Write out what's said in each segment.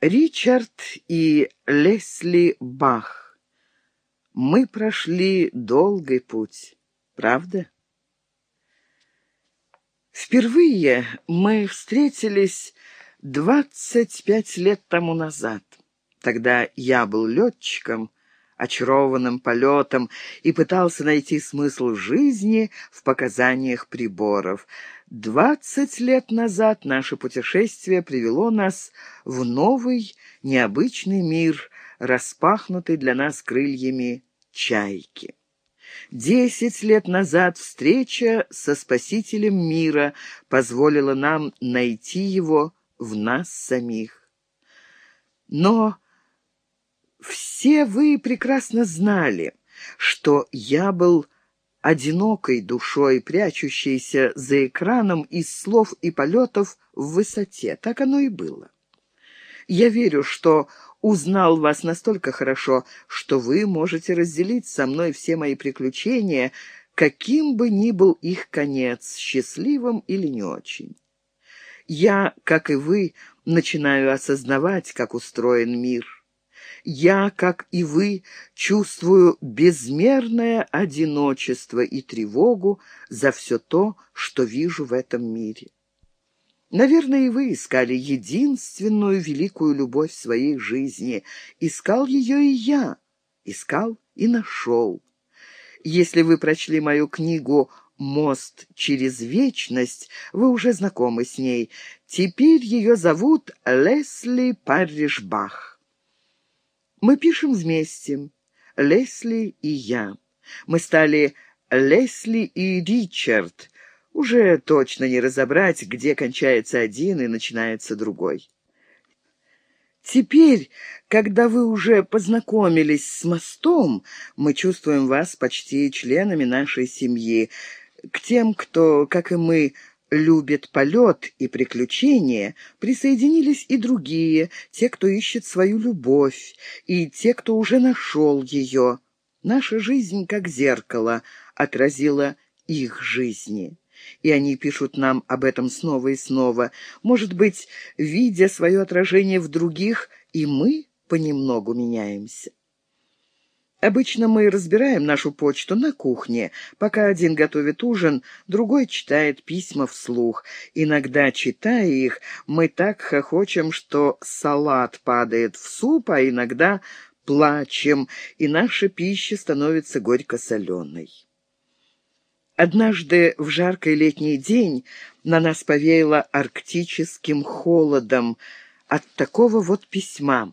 Ричард и Лесли Бах. Мы прошли долгий путь, правда? Впервые мы встретились двадцать пять лет тому назад. Тогда я был летчиком, очарованным полетом, и пытался найти смысл жизни в показаниях приборов — Двадцать лет назад наше путешествие привело нас в новый, необычный мир, распахнутый для нас крыльями чайки. Десять лет назад встреча со Спасителем мира позволила нам найти его в нас самих. Но все вы прекрасно знали, что я был одинокой душой, прячущейся за экраном из слов и полетов в высоте. Так оно и было. Я верю, что узнал вас настолько хорошо, что вы можете разделить со мной все мои приключения, каким бы ни был их конец, счастливым или не очень. Я, как и вы, начинаю осознавать, как устроен мир. Я, как и вы, чувствую безмерное одиночество и тревогу за все то, что вижу в этом мире. Наверное, и вы искали единственную великую любовь своей жизни. Искал ее и я. Искал и нашел. Если вы прочли мою книгу «Мост через вечность», вы уже знакомы с ней. Теперь ее зовут Лесли Парришбах. Мы пишем вместе, Лесли и я. Мы стали Лесли и Ричард. Уже точно не разобрать, где кончается один и начинается другой. Теперь, когда вы уже познакомились с мостом, мы чувствуем вас почти членами нашей семьи. К тем, кто, как и мы, любит полет и приключения, присоединились и другие, те, кто ищет свою любовь, и те, кто уже нашел ее. Наша жизнь, как зеркало, отразила их жизни. И они пишут нам об этом снова и снова. Может быть, видя свое отражение в других, и мы понемногу меняемся. Обычно мы разбираем нашу почту на кухне. Пока один готовит ужин, другой читает письма вслух. Иногда, читая их, мы так хохочем, что салат падает в суп, а иногда плачем, и наша пища становится горько-соленой. Однажды в жаркий летний день на нас повеяло арктическим холодом от такого вот письма.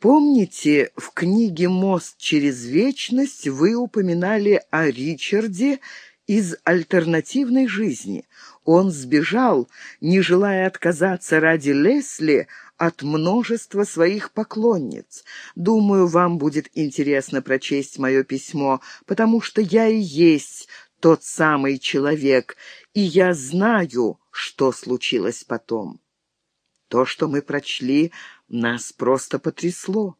Помните, в книге «Мост через вечность» вы упоминали о Ричарде из альтернативной жизни. Он сбежал, не желая отказаться ради Лесли от множества своих поклонниц. Думаю, вам будет интересно прочесть мое письмо, потому что я и есть тот самый человек, и я знаю, что случилось потом. То, что мы прочли, нас просто потрясло.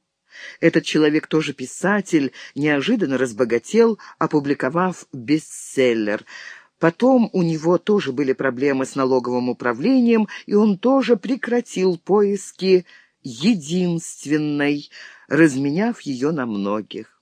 Этот человек тоже писатель, неожиданно разбогател, опубликовав бестселлер. Потом у него тоже были проблемы с налоговым управлением, и он тоже прекратил поиски единственной, разменяв ее на многих.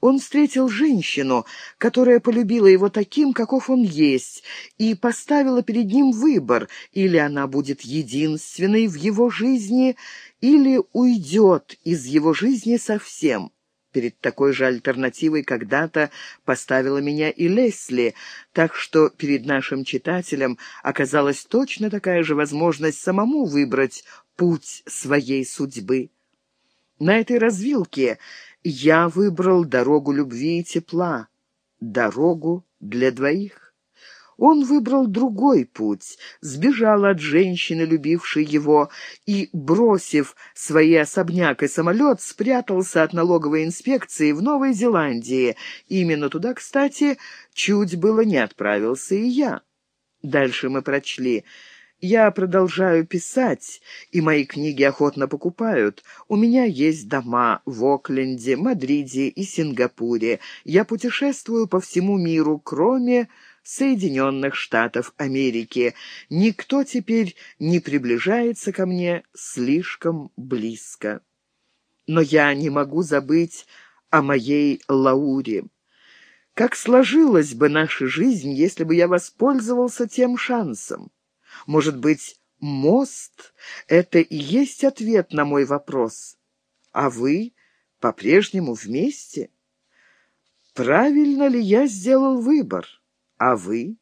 Он встретил женщину, которая полюбила его таким, каков он есть, и поставила перед ним выбор, или она будет единственной в его жизни, или уйдет из его жизни совсем. Перед такой же альтернативой когда-то поставила меня и Лесли, так что перед нашим читателем оказалась точно такая же возможность самому выбрать путь своей судьбы. На этой развилке я выбрал дорогу любви и тепла, дорогу для двоих. Он выбрал другой путь, сбежал от женщины, любившей его, и, бросив свои особняк и самолет, спрятался от налоговой инспекции в Новой Зеландии. Именно туда, кстати, чуть было не отправился и я. Дальше мы прочли я продолжаю писать, и мои книги охотно покупают. У меня есть дома в Окленде, Мадриде и Сингапуре. Я путешествую по всему миру, кроме Соединенных Штатов Америки. Никто теперь не приближается ко мне слишком близко. Но я не могу забыть о моей Лауре. Как сложилась бы наша жизнь, если бы я воспользовался тем шансом? Может быть, мост — это и есть ответ на мой вопрос? А вы по-прежнему вместе? Правильно ли я сделал выбор? А вы?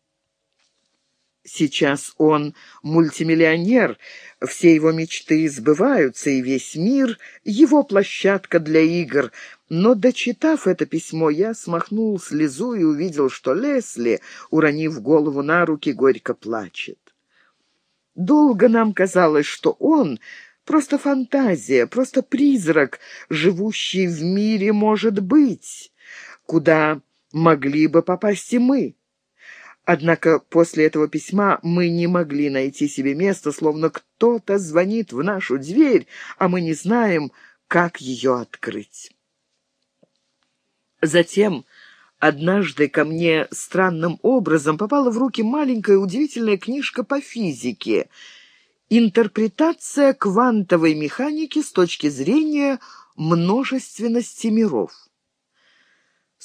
Сейчас он мультимиллионер, все его мечты сбываются, и весь мир — его площадка для игр. Но, дочитав это письмо, я смахнул слезу и увидел, что Лесли, уронив голову на руки, горько плачет. Долго нам казалось, что он — просто фантазия, просто призрак, живущий в мире, может быть, куда могли бы попасть и мы. Однако после этого письма мы не могли найти себе места, словно кто-то звонит в нашу дверь, а мы не знаем, как ее открыть. Затем однажды ко мне странным образом попала в руки маленькая удивительная книжка по физике «Интерпретация квантовой механики с точки зрения множественности миров».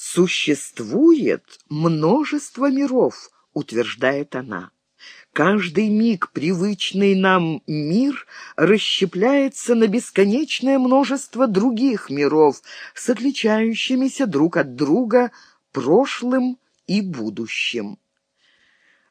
«Существует множество миров», — утверждает она. «Каждый миг привычный нам мир расщепляется на бесконечное множество других миров с отличающимися друг от друга прошлым и будущим».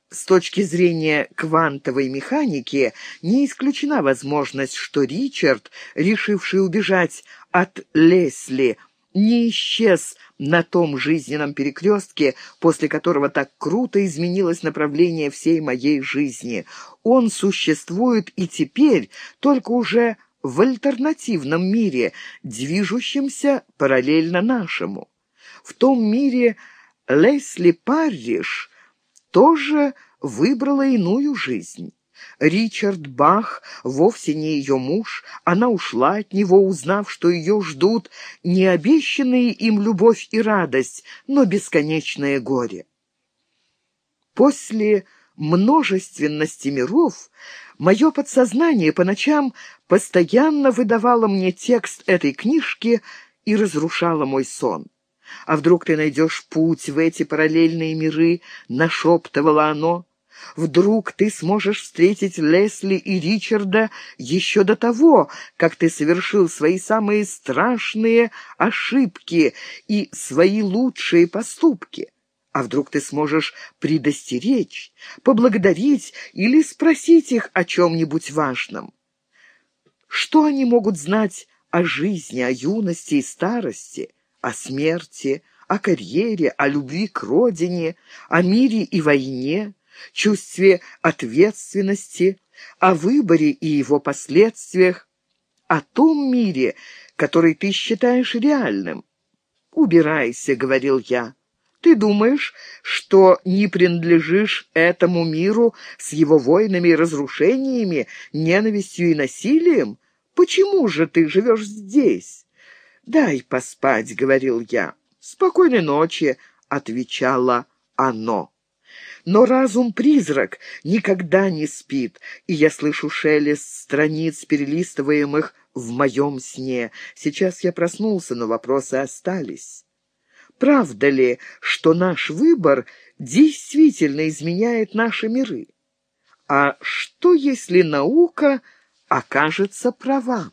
С точки зрения квантовой механики не исключена возможность, что Ричард, решивший убежать от Лесли, не исчез на том жизненном перекрестке, после которого так круто изменилось направление всей моей жизни. Он существует и теперь, только уже в альтернативном мире, движущемся параллельно нашему. В том мире Лесли Парриш тоже выбрала иную жизнь. Ричард Бах вовсе не ее муж, она ушла от него, узнав, что ее ждут не обещанные им любовь и радость, но бесконечное горе. После множественности миров мое подсознание по ночам постоянно выдавало мне текст этой книжки и разрушало мой сон. «А вдруг ты найдешь путь в эти параллельные миры?» — нашептывало оно. Вдруг ты сможешь встретить Лесли и Ричарда еще до того, как ты совершил свои самые страшные ошибки и свои лучшие поступки. А вдруг ты сможешь предостеречь, поблагодарить или спросить их о чем-нибудь важном? Что они могут знать о жизни, о юности и старости, о смерти, о карьере, о любви к родине, о мире и войне? Чувстве ответственности, о выборе и его последствиях, о том мире, который ты считаешь реальным. «Убирайся», — говорил я. «Ты думаешь, что не принадлежишь этому миру с его войнами и разрушениями, ненавистью и насилием? Почему же ты живешь здесь?» «Дай поспать», — говорил я. «Спокойной ночи», — отвечало оно. Но разум-призрак никогда не спит, и я слышу шелест страниц, перелистываемых в моем сне. Сейчас я проснулся, но вопросы остались. Правда ли, что наш выбор действительно изменяет наши миры? А что, если наука окажется права?